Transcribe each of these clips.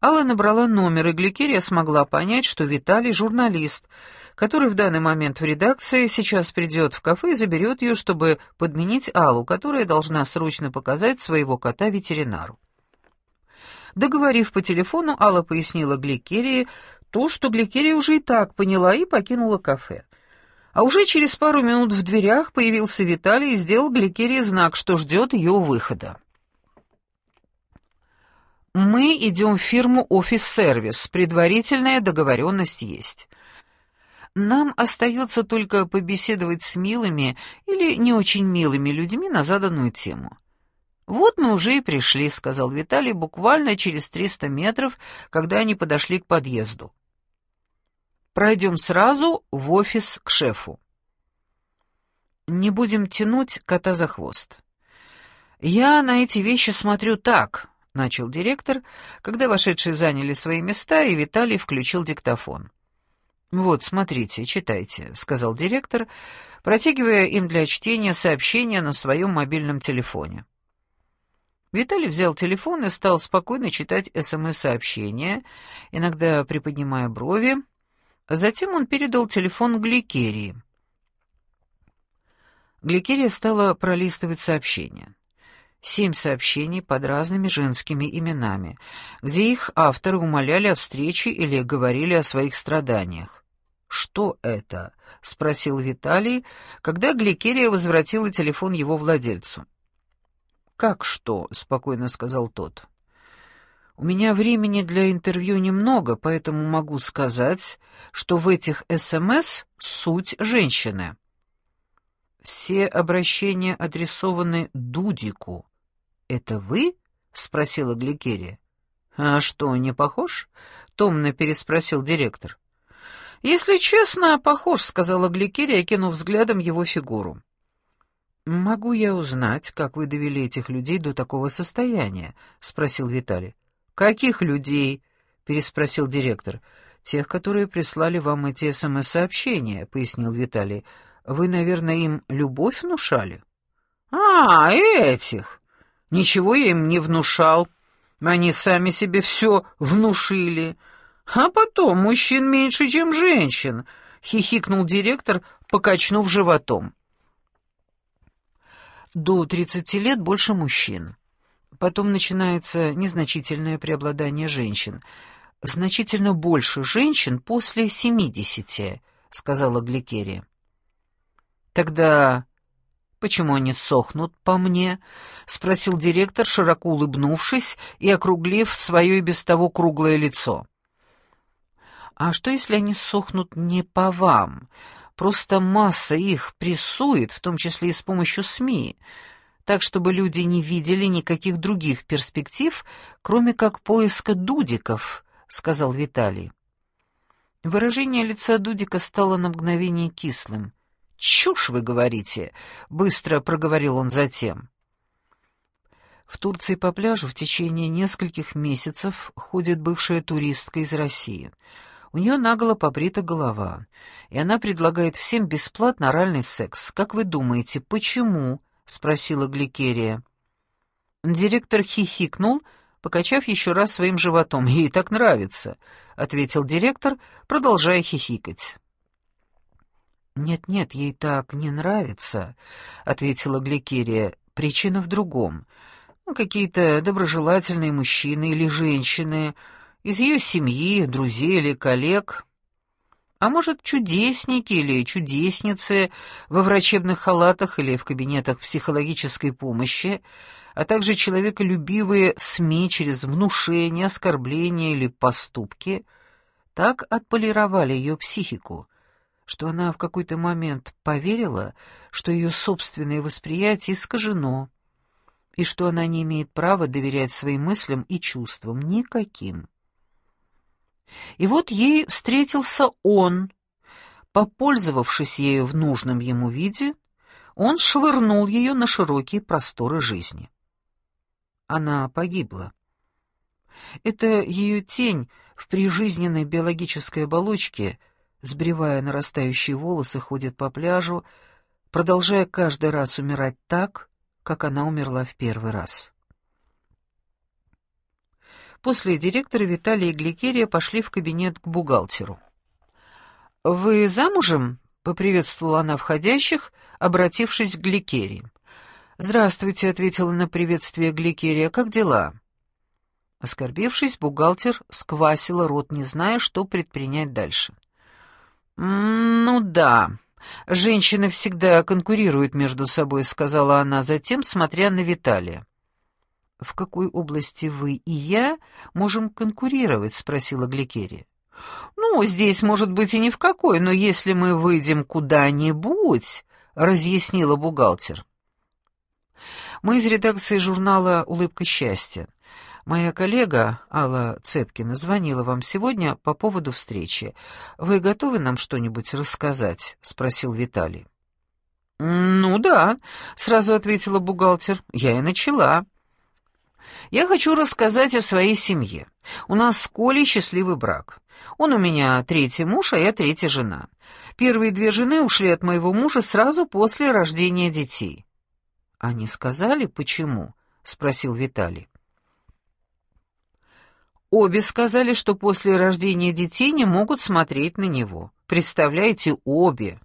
Алла набрала номер, и Гликерия смогла понять, что Виталий — журналист, который в данный момент в редакции сейчас придет в кафе и заберет ее, чтобы подменить Аллу, которая должна срочно показать своего кота ветеринару. Договорив по телефону, Алла пояснила Гликерии то, что Гликерия уже и так поняла, и покинула кафе. А уже через пару минут в дверях появился Виталий и сделал Гликерии знак, что ждет ее выхода. «Мы идем в фирму «Офис-сервис», предварительная договоренность есть. Нам остается только побеседовать с милыми или не очень милыми людьми на заданную тему». «Вот мы уже и пришли», — сказал Виталий буквально через триста метров, когда они подошли к подъезду. «Пройдем сразу в офис к шефу». «Не будем тянуть кота за хвост». «Я на эти вещи смотрю так», — начал директор, когда вошедшие заняли свои места, и Виталий включил диктофон. «Вот, смотрите, читайте», — сказал директор, протягивая им для чтения сообщения на своем мобильном телефоне. Виталий взял телефон и стал спокойно читать СМС-сообщения, иногда приподнимая брови. Затем он передал телефон Гликерии. Гликерия стала пролистывать сообщения. Семь сообщений под разными женскими именами, где их авторы умоляли о встрече или говорили о своих страданиях. «Что это?» — спросил Виталий, когда Гликерия возвратила телефон его владельцу. «Как что?» — спокойно сказал тот. «У меня времени для интервью немного, поэтому могу сказать, что в этих СМС суть женщины». «Все обращения адресованы Дудику. Это вы?» — спросила Гликерия. «А что, не похож?» — томно переспросил директор. «Если честно, похож», — сказала Гликерия, кинув взглядом его фигуру. «Могу я узнать, как вы довели этих людей до такого состояния?» — спросил Виталий. «Каких людей?» — переспросил директор. «Тех, которые прислали вам эти СМС-сообщения», — пояснил Виталий. «Вы, наверное, им любовь внушали?» «А, этих! Ничего я им не внушал. Они сами себе все внушили. А потом мужчин меньше, чем женщин», — хихикнул директор, покачнув животом. До 30 лет больше мужчин. Потом начинается незначительное преобладание женщин. Значительно больше женщин после 70, сказала Гликерия. Тогда почему они сохнут по мне? спросил директор, широко улыбнувшись и округлив свое и без того круглое лицо. А что если они сохнут не по вам? Просто масса их прессует, в том числе и с помощью СМИ, так, чтобы люди не видели никаких других перспектив, кроме как поиска дудиков, — сказал Виталий. Выражение лица Дудика стало на мгновение кислым. «Чушь вы говорите!» — быстро проговорил он затем. В Турции по пляжу в течение нескольких месяцев ходит бывшая туристка из России — у нее наголо побрита голова, и она предлагает всем бесплатно оральный секс. Как вы думаете, почему?» — спросила Гликерия. Директор хихикнул, покачав еще раз своим животом. «Ей так нравится», — ответил директор, продолжая хихикать. «Нет-нет, ей так не нравится», — ответила Гликерия. «Причина в другом. Ну, какие-то доброжелательные мужчины или женщины...» из ее семьи, друзей или коллег, а может, чудесники или чудесницы во врачебных халатах или в кабинетах психологической помощи, а также человеколюбивые СМИ через внушение, оскорбления или поступки, так отполировали ее психику, что она в какой-то момент поверила, что ее собственное восприятие искажено, и что она не имеет права доверять своим мыслям и чувствам никаким. И вот ей встретился он. Попользовавшись ею в нужном ему виде, он швырнул ее на широкие просторы жизни. Она погибла. Это ее тень в прижизненной биологической оболочке, сбривая нарастающие волосы, ходит по пляжу, продолжая каждый раз умирать так, как она умерла в первый раз. После директора Виталия и Гликерия пошли в кабинет к бухгалтеру. «Вы замужем?» — поприветствовала она входящих, обратившись к Гликерии. «Здравствуйте», — ответила на приветствие Гликерия. «Как дела?» Оскорбившись, бухгалтер сквасила рот, не зная, что предпринять дальше. «Ну да, женщины всегда конкурируют между собой», — сказала она затем, смотря на Виталия. «В какой области вы и я можем конкурировать?» — спросила Гликерия. «Ну, здесь, может быть, и ни в какой, но если мы выйдем куда-нибудь», — разъяснила бухгалтер. «Мы из редакции журнала «Улыбка счастья». Моя коллега Алла Цепкина звонила вам сегодня по поводу встречи. Вы готовы нам что-нибудь рассказать?» — спросил Виталий. «Ну да», — сразу ответила бухгалтер. «Я и начала». «Я хочу рассказать о своей семье. У нас с Колей счастливый брак. Он у меня третий муж, а я третья жена. Первые две жены ушли от моего мужа сразу после рождения детей». «Они сказали, почему?» — спросил Виталий. Обе сказали, что после рождения детей не могут смотреть на него. Представляете, обе.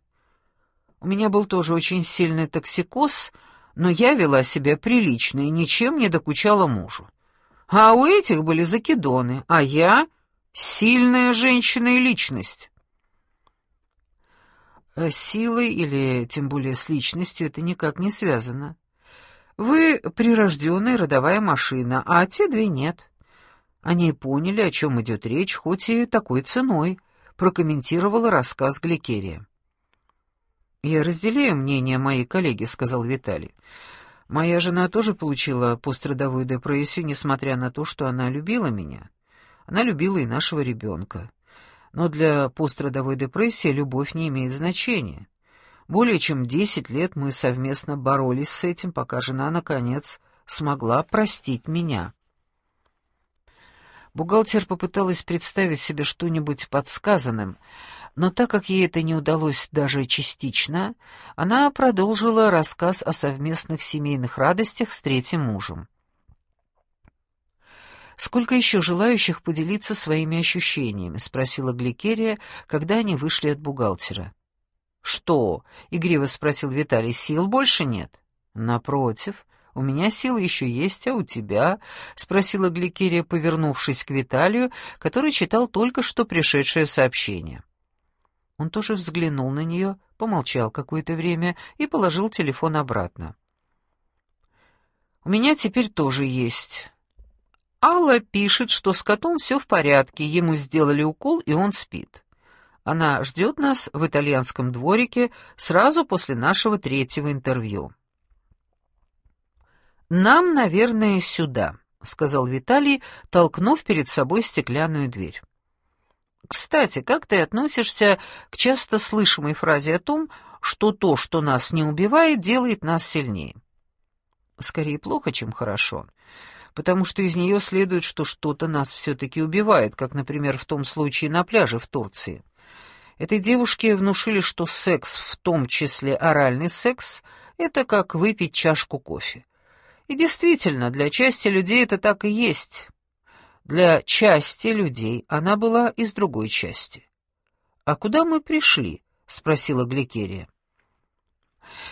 У меня был тоже очень сильный токсикоз, но я вела себя прилично и ничем не докучала мужу. А у этих были закидоны, а я — сильная женщина и личность. С силой или тем более с личностью это никак не связано. Вы прирожденная родовая машина, а те две нет. Они поняли, о чем идет речь, хоть и такой ценой, прокомментировала рассказ Гликерия. «Я разделяю мнение моей коллеги», — сказал Виталий. «Моя жена тоже получила пострадовую депрессию, несмотря на то, что она любила меня. Она любила и нашего ребенка. Но для пострадовой депрессии любовь не имеет значения. Более чем десять лет мы совместно боролись с этим, пока жена, наконец, смогла простить меня». Бухгалтер попыталась представить себе что-нибудь подсказанным, но так как ей это не удалось даже частично, она продолжила рассказ о совместных семейных радостях с третьим мужем. «Сколько еще желающих поделиться своими ощущениями?» — спросила Гликерия, когда они вышли от бухгалтера. «Что?» — игриво спросил Виталий. «Сил больше нет?» «Напротив, у меня силы еще есть, а у тебя?» — спросила Гликерия, повернувшись к Виталию, который читал только что пришедшее сообщение. Он тоже взглянул на нее, помолчал какое-то время и положил телефон обратно. «У меня теперь тоже есть». Алла пишет, что с котом все в порядке, ему сделали укол, и он спит. Она ждет нас в итальянском дворике сразу после нашего третьего интервью. «Нам, наверное, сюда», — сказал Виталий, толкнув перед собой стеклянную дверь. «Кстати, как ты относишься к часто слышимой фразе о том, что то, что нас не убивает, делает нас сильнее?» «Скорее плохо, чем хорошо» потому что из нее следует, что что-то нас все-таки убивает, как, например, в том случае на пляже в Турции. Этой девушке внушили, что секс, в том числе оральный секс, это как выпить чашку кофе. И действительно, для части людей это так и есть. Для части людей она была из другой части. «А куда мы пришли?» — спросила Гликерия.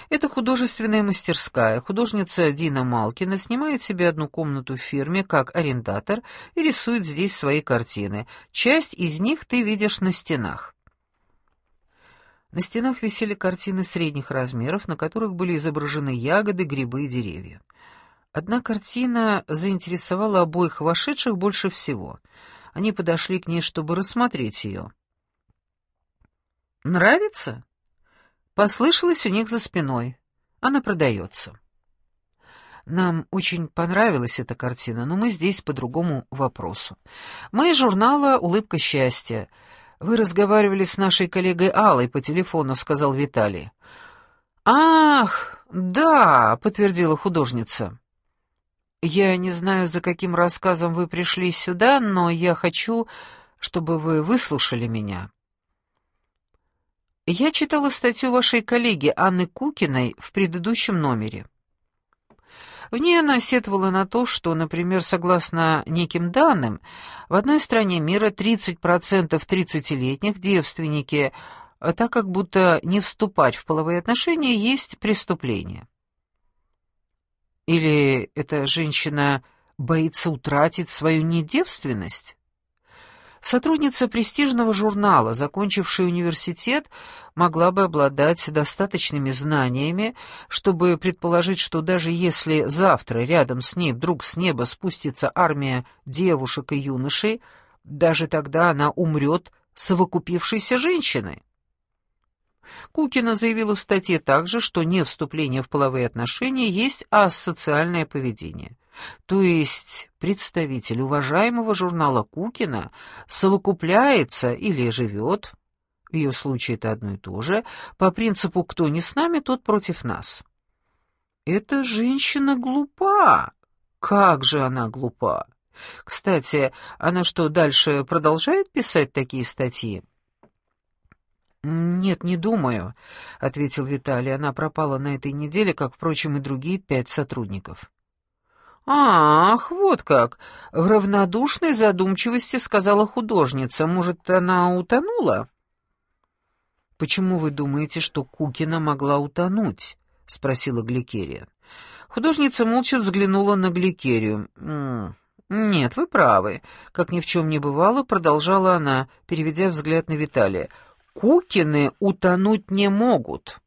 Это художественная мастерская. Художница Дина Малкина снимает себе одну комнату в фирме как арендатор и рисует здесь свои картины. Часть из них ты видишь на стенах. На стенах висели картины средних размеров, на которых были изображены ягоды, грибы и деревья. Одна картина заинтересовала обоих вошедших больше всего. Они подошли к ней, чтобы рассмотреть ее. «Нравится?» Послышалось у них за спиной. Она продается. Нам очень понравилась эта картина, но мы здесь по другому вопросу. Мы из журнала «Улыбка счастья». Вы разговаривали с нашей коллегой Аллой по телефону, сказал Виталий. Ах, да, подтвердила художница. Я не знаю, за каким рассказом вы пришли сюда, но я хочу, чтобы вы выслушали меня. Я читала статью вашей коллеги Анны Кукиной в предыдущем номере. В ней она сетовала на то, что, например, согласно неким данным, в одной стране мира 30% 30-летних девственники, так как будто не вступать в половые отношения есть преступление. Или эта женщина боится утратить свою недевственность? Сотрудница престижного журнала, закончившая университет, могла бы обладать достаточными знаниями, чтобы предположить, что даже если завтра рядом с ней вдруг с неба спустится армия девушек и юношей, даже тогда она умрет совокупившейся женщиной. Кукина заявила в статье также, что не вступление в половые отношения есть асоциальное поведение. То есть представитель уважаемого журнала Кукина совокупляется или живет, в ее случае это одно и то же, по принципу «кто не с нами, тот против нас». Эта женщина глупа. Как же она глупа. Кстати, она что, дальше продолжает писать такие статьи? «Нет, не думаю», — ответил Виталий. «Она пропала на этой неделе, как, впрочем, и другие пять сотрудников». «Ах, вот как!» — в равнодушной задумчивости сказала художница. «Может, она утонула?» «Почему вы думаете, что Кукина могла утонуть?» — спросила Гликерия. Художница молча взглянула на Гликерию. «Нет, вы правы», — как ни в чем не бывало, продолжала она, переведя взгляд на Виталия. Кукины утонуть не могут.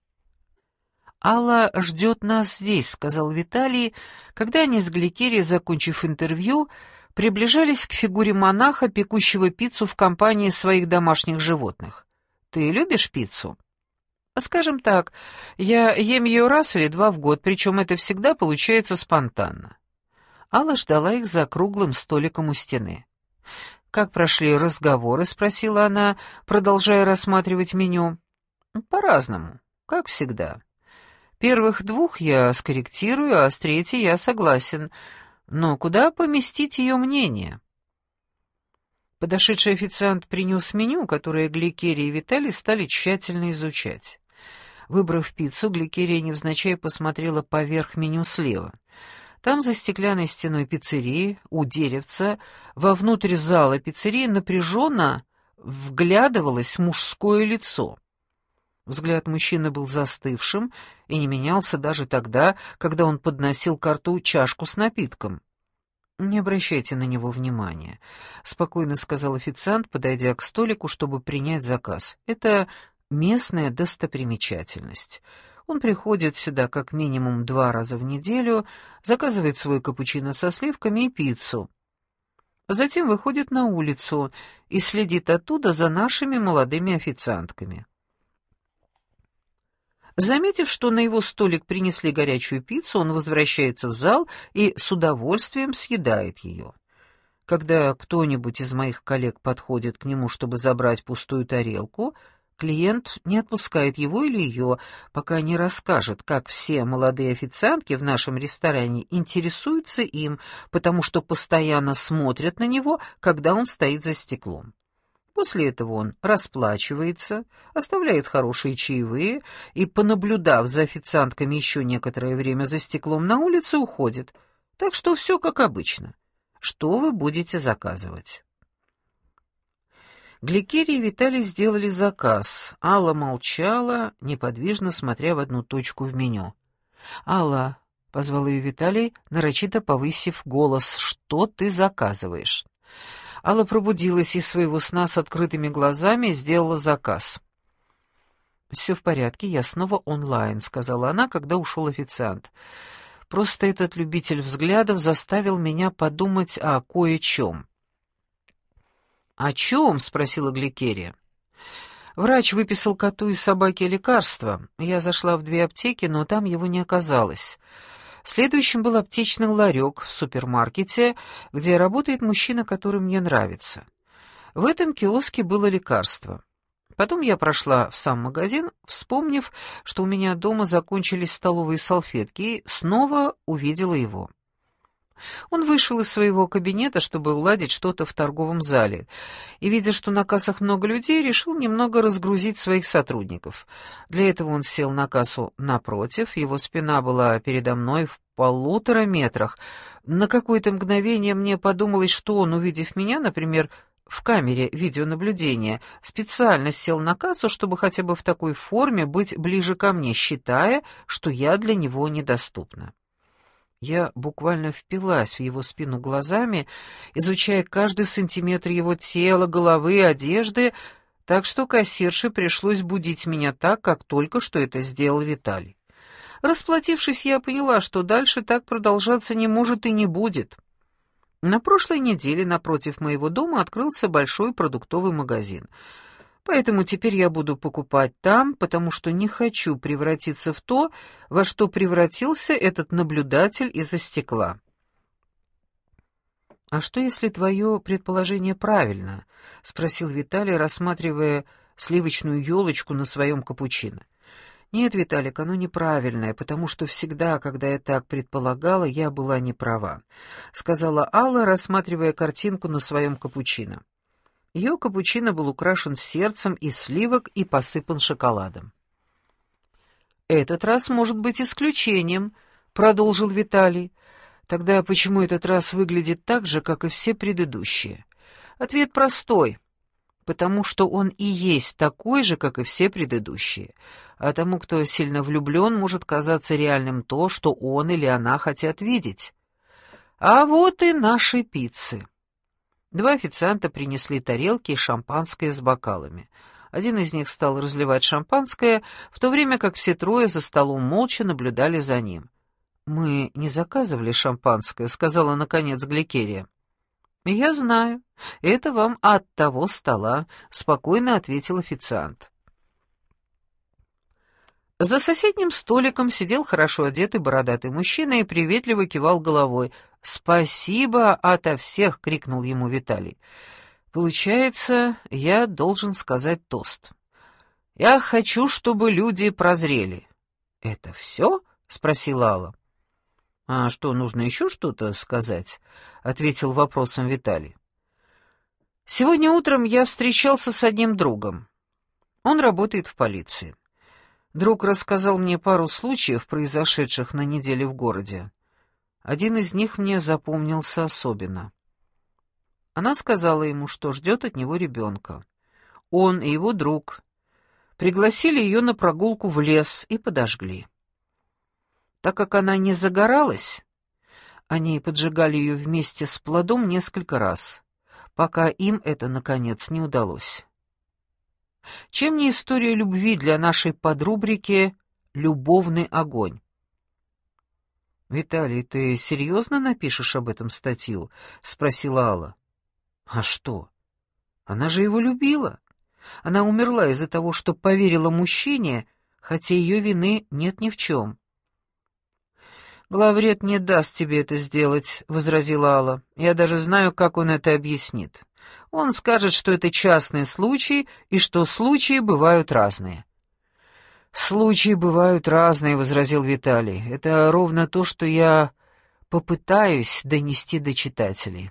«Алла ждет нас здесь», — сказал Виталий, когда они с Гликерией, закончив интервью, приближались к фигуре монаха, пекущего пиццу в компании своих домашних животных. «Ты любишь пиццу?» «Скажем так, я ем ее раз или два в год, причем это всегда получается спонтанно». Алла ждала их за круглым столиком у стены. «Как прошли разговоры?» — спросила она, продолжая рассматривать меню. «По-разному, как всегда. Первых двух я скорректирую, а с третьей я согласен. Но куда поместить ее мнение?» Подошедший официант принес меню, которое Гликерия и Виталий стали тщательно изучать. Выбрав пиццу, Гликерия невзначай посмотрела поверх меню слева — там, за стеклянной стеной пиццерии, у деревца, вовнутрь зала пиццерии напряженно вглядывалось мужское лицо. Взгляд мужчины был застывшим и не менялся даже тогда, когда он подносил к рту чашку с напитком. «Не обращайте на него внимания», — спокойно сказал официант, подойдя к столику, чтобы принять заказ. «Это местная достопримечательность. Он приходит сюда как минимум два раза в неделю, заказывает свой капучино со сливками и пиццу. Затем выходит на улицу и следит оттуда за нашими молодыми официантками. Заметив, что на его столик принесли горячую пиццу, он возвращается в зал и с удовольствием съедает ее. Когда кто-нибудь из моих коллег подходит к нему, чтобы забрать пустую тарелку, Клиент не отпускает его или ее, пока не расскажет, как все молодые официантки в нашем ресторане интересуются им, потому что постоянно смотрят на него, когда он стоит за стеклом. После этого он расплачивается, оставляет хорошие чаевые и, понаблюдав за официантками еще некоторое время за стеклом на улице, уходит. Так что все как обычно. Что вы будете заказывать? Гликерия и Виталий сделали заказ. Алла молчала, неподвижно смотря в одну точку в меню. «Алла», — позвал ее Виталий, нарочито повысив голос, — «что ты заказываешь?» Алла пробудилась из своего сна с открытыми глазами и сделала заказ. «Все в порядке, я снова онлайн», — сказала она, когда ушел официант. «Просто этот любитель взглядов заставил меня подумать о кое-чем». «О чем?» — спросила Гликерия. Врач выписал коту и собаке лекарства. Я зашла в две аптеки, но там его не оказалось. Следующим был аптечный ларек в супермаркете, где работает мужчина, который мне нравится. В этом киоске было лекарство. Потом я прошла в сам магазин, вспомнив, что у меня дома закончились столовые салфетки, и снова увидела его. Он вышел из своего кабинета, чтобы уладить что-то в торговом зале, и, видя, что на кассах много людей, решил немного разгрузить своих сотрудников. Для этого он сел на кассу напротив, его спина была передо мной в полутора метрах. На какое-то мгновение мне подумалось, что он, увидев меня, например, в камере видеонаблюдения, специально сел на кассу, чтобы хотя бы в такой форме быть ближе ко мне, считая, что я для него недоступна. Я буквально впилась в его спину глазами, изучая каждый сантиметр его тела, головы, одежды, так что кассирше пришлось будить меня так, как только что это сделал Виталий. Расплатившись, я поняла, что дальше так продолжаться не может и не будет. На прошлой неделе напротив моего дома открылся большой продуктовый магазин. Поэтому теперь я буду покупать там, потому что не хочу превратиться в то, во что превратился этот наблюдатель из-за стекла. «А что, если твое предположение правильно?» — спросил Виталий, рассматривая сливочную елочку на своем капучино. «Нет, Виталик, оно неправильное, потому что всегда, когда я так предполагала, я была не права», — сказала Алла, рассматривая картинку на своем капучино. Ее капучино был украшен сердцем из сливок и посыпан шоколадом. «Этот раз может быть исключением», — продолжил Виталий. «Тогда почему этот раз выглядит так же, как и все предыдущие?» Ответ простой потому что он и есть такой же, как и все предыдущие. А тому, кто сильно влюблен, может казаться реальным то, что он или она хотят видеть. А вот и наши пиццы. Два официанта принесли тарелки и шампанское с бокалами. Один из них стал разливать шампанское, в то время как все трое за столом молча наблюдали за ним. «Мы не заказывали шампанское», — сказала, наконец, Гликерия. «Я знаю. Это вам от того стола», — спокойно ответил официант. За соседним столиком сидел хорошо одетый бородатый мужчина и приветливо кивал головой. «Спасибо ото всех!» — крикнул ему Виталий. «Получается, я должен сказать тост. Я хочу, чтобы люди прозрели». «Это все?» — спросила Алла. «А что, нужно еще что-то сказать?» — ответил вопросом Виталий. «Сегодня утром я встречался с одним другом. Он работает в полиции. Друг рассказал мне пару случаев, произошедших на неделе в городе. Один из них мне запомнился особенно. Она сказала ему, что ждет от него ребенка. Он и его друг пригласили ее на прогулку в лес и подожгли. Так как она не загоралась, они поджигали ее вместе с плодом несколько раз, пока им это, наконец, не удалось. Чем не история любви для нашей подрубрики «Любовный огонь»? «Виталий, ты серьезно напишешь об этом статью?» — спросила Алла. «А что? Она же его любила. Она умерла из-за того, что поверила мужчине, хотя ее вины нет ни в чем». «Главред не даст тебе это сделать», — возразила Алла. «Я даже знаю, как он это объяснит. Он скажет, что это частный случай и что случаи бывают разные». «Случаи бывают разные», — возразил Виталий. «Это ровно то, что я попытаюсь донести до читателей».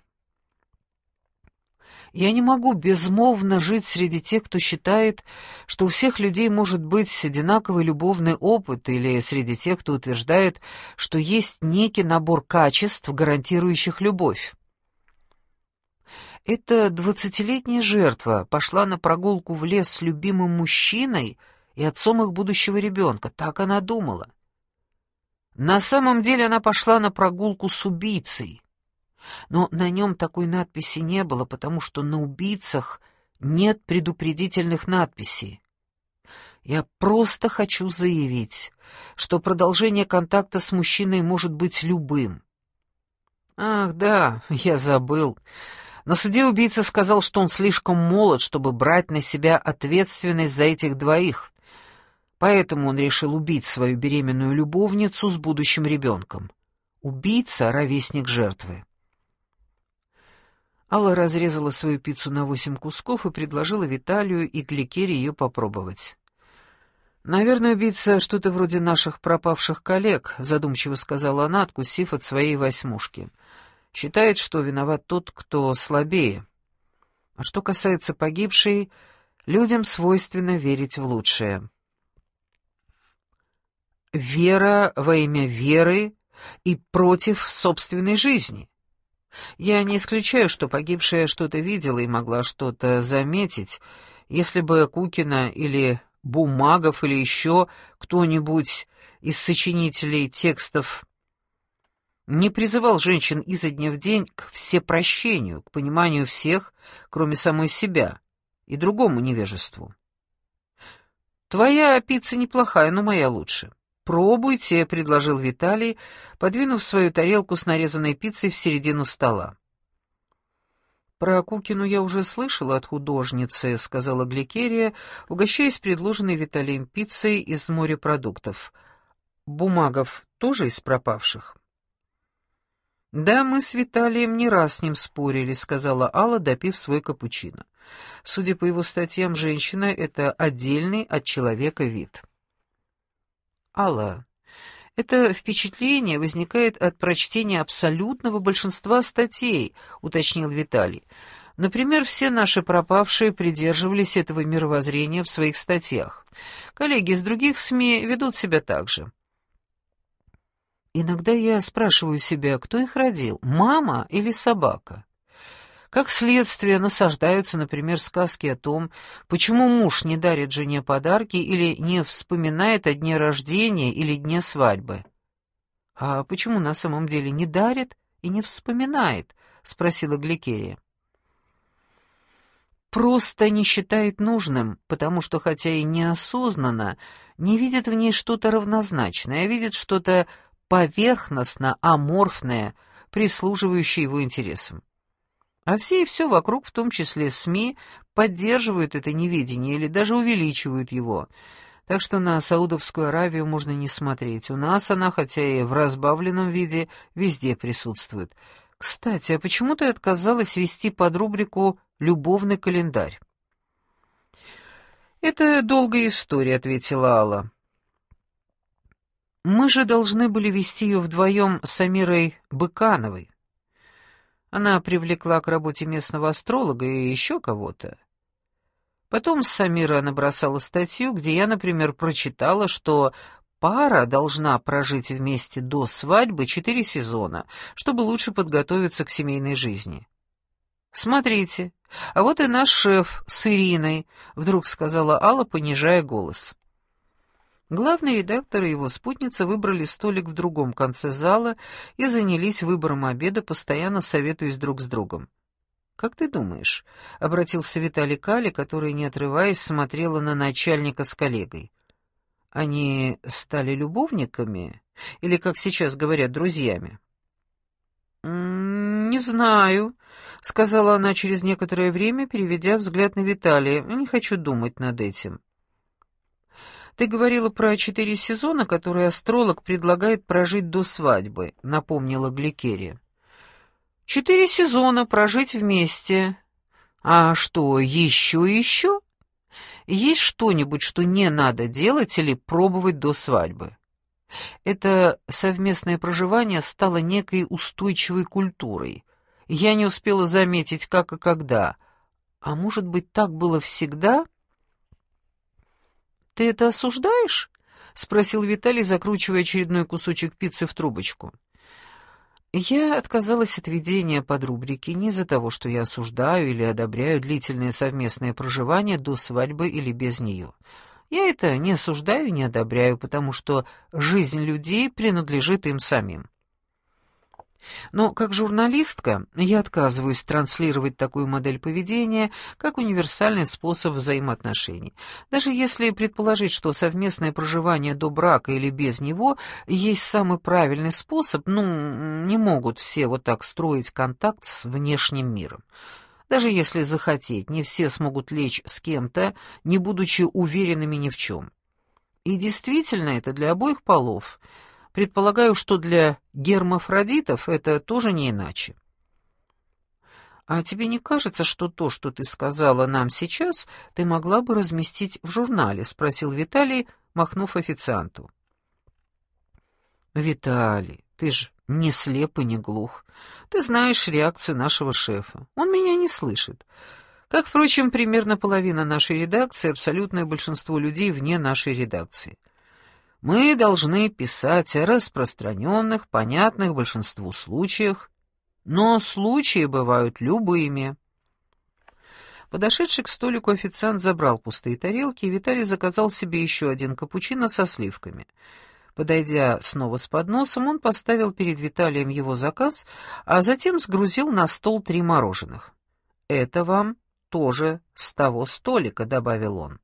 Я не могу безмолвно жить среди тех, кто считает, что у всех людей может быть одинаковый любовный опыт, или среди тех, кто утверждает, что есть некий набор качеств, гарантирующих любовь. Эта двадцатилетняя жертва пошла на прогулку в лес с любимым мужчиной и отцом их будущего ребенка, так она думала. На самом деле она пошла на прогулку с убийцей, но на нем такой надписи не было, потому что на убийцах нет предупредительных надписей. Я просто хочу заявить, что продолжение контакта с мужчиной может быть любым. Ах, да, я забыл. На суде убийца сказал, что он слишком молод, чтобы брать на себя ответственность за этих двоих. Поэтому он решил убить свою беременную любовницу с будущим ребенком. Убийца — ровесник жертвы. Алла разрезала свою пиццу на восемь кусков и предложила Виталию и Гликере ее попробовать. «Наверное, убийца что-то вроде наших пропавших коллег», — задумчиво сказала она, откусив от своей восьмушки. «Считает, что виноват тот, кто слабее. А что касается погибшей, людям свойственно верить в лучшее». «Вера во имя веры и против собственной жизни. Я не исключаю, что погибшая что-то видела и могла что-то заметить, если бы Кукина или Бумагов или еще кто-нибудь из сочинителей текстов не призывал женщин изо дня в день к всепрощению, к пониманию всех, кроме самой себя, и другому невежеству. «Твоя пицца неплохая, но моя лучше». «Пробуйте», — предложил Виталий, подвинув свою тарелку с нарезанной пиццей в середину стола. «Про Кукину я уже слышала от художницы», — сказала Гликерия, угощаясь предложенной Виталием пиццей из морепродуктов. «Бумагов тоже из пропавших?» «Да, мы с Виталием не раз с ним спорили», — сказала Алла, допив свой капучино. Судя по его статьям, женщина — это отдельный от человека вид. Алла, это впечатление возникает от прочтения абсолютного большинства статей, уточнил Виталий. Например, все наши пропавшие придерживались этого мировоззрения в своих статьях. Коллеги из других СМИ ведут себя так же. Иногда я спрашиваю себя, кто их родил, мама или собака? Как следствие насаждаются, например, сказки о том, почему муж не дарит жене подарки или не вспоминает о дне рождения или дне свадьбы. «А почему на самом деле не дарит и не вспоминает?» — спросила Гликерия. «Просто не считает нужным, потому что, хотя и неосознанно, не видит в ней что-то равнозначное, а видит что-то поверхностно аморфное, прислуживающее его интересам. А все и все вокруг, в том числе СМИ, поддерживают это неведение или даже увеличивают его. Так что на Саудовскую Аравию можно не смотреть. У нас она, хотя и в разбавленном виде, везде присутствует. Кстати, а почему ты отказалась вести под рубрику «Любовный календарь»? «Это долгая история», — ответила Алла. «Мы же должны были вести ее вдвоем с Амирой Быкановой. Она привлекла к работе местного астролога и еще кого-то. Потом Самира набросала статью, где я, например, прочитала, что пара должна прожить вместе до свадьбы четыре сезона, чтобы лучше подготовиться к семейной жизни. «Смотрите, а вот и наш шеф с Ириной», — вдруг сказала Алла, понижая голос. Главный редактор и его спутница выбрали столик в другом конце зала и занялись выбором обеда, постоянно советуясь друг с другом. «Как ты думаешь?» — обратился Виталий Кали, который, не отрываясь, смотрела на начальника с коллегой. «Они стали любовниками? Или, как сейчас говорят, друзьями?» «Не знаю», — сказала она через некоторое время, переведя взгляд на Виталия. «Не хочу думать над этим». Ты говорила про четыре сезона, которые астролог предлагает прожить до свадьбы, напомнила Гликерия. Четыре сезона прожить вместе. А что, еще еще? Есть что-нибудь, что не надо делать или пробовать до свадьбы? Это совместное проживание стало некой устойчивой культурой. Я не успела заметить, как и когда. А может быть, так было всегда? «Ты это осуждаешь?» — спросил Виталий, закручивая очередной кусочек пиццы в трубочку. Я отказалась от ведения под рубрики не из-за того, что я осуждаю или одобряю длительное совместное проживание до свадьбы или без нее. Я это не осуждаю не одобряю, потому что жизнь людей принадлежит им самим. Но как журналистка я отказываюсь транслировать такую модель поведения как универсальный способ взаимоотношений. Даже если предположить, что совместное проживание до брака или без него есть самый правильный способ, ну, не могут все вот так строить контакт с внешним миром. Даже если захотеть, не все смогут лечь с кем-то, не будучи уверенными ни в чем. И действительно это для обоих полов – Предполагаю, что для гермафродитов это тоже не иначе. «А тебе не кажется, что то, что ты сказала нам сейчас, ты могла бы разместить в журнале?» — спросил Виталий, махнув официанту. «Виталий, ты ж не слеп и не глух. Ты знаешь реакцию нашего шефа. Он меня не слышит. Как, впрочем, примерно половина нашей редакции, абсолютное большинство людей вне нашей редакции. Мы должны писать о распространенных, понятных большинству случаях, но случаи бывают любыми. Подошедший к столику официант забрал пустые тарелки, и Виталий заказал себе еще один капучино со сливками. Подойдя снова с подносом, он поставил перед Виталием его заказ, а затем сгрузил на стол три мороженых. «Это вам тоже с того столика», — добавил он.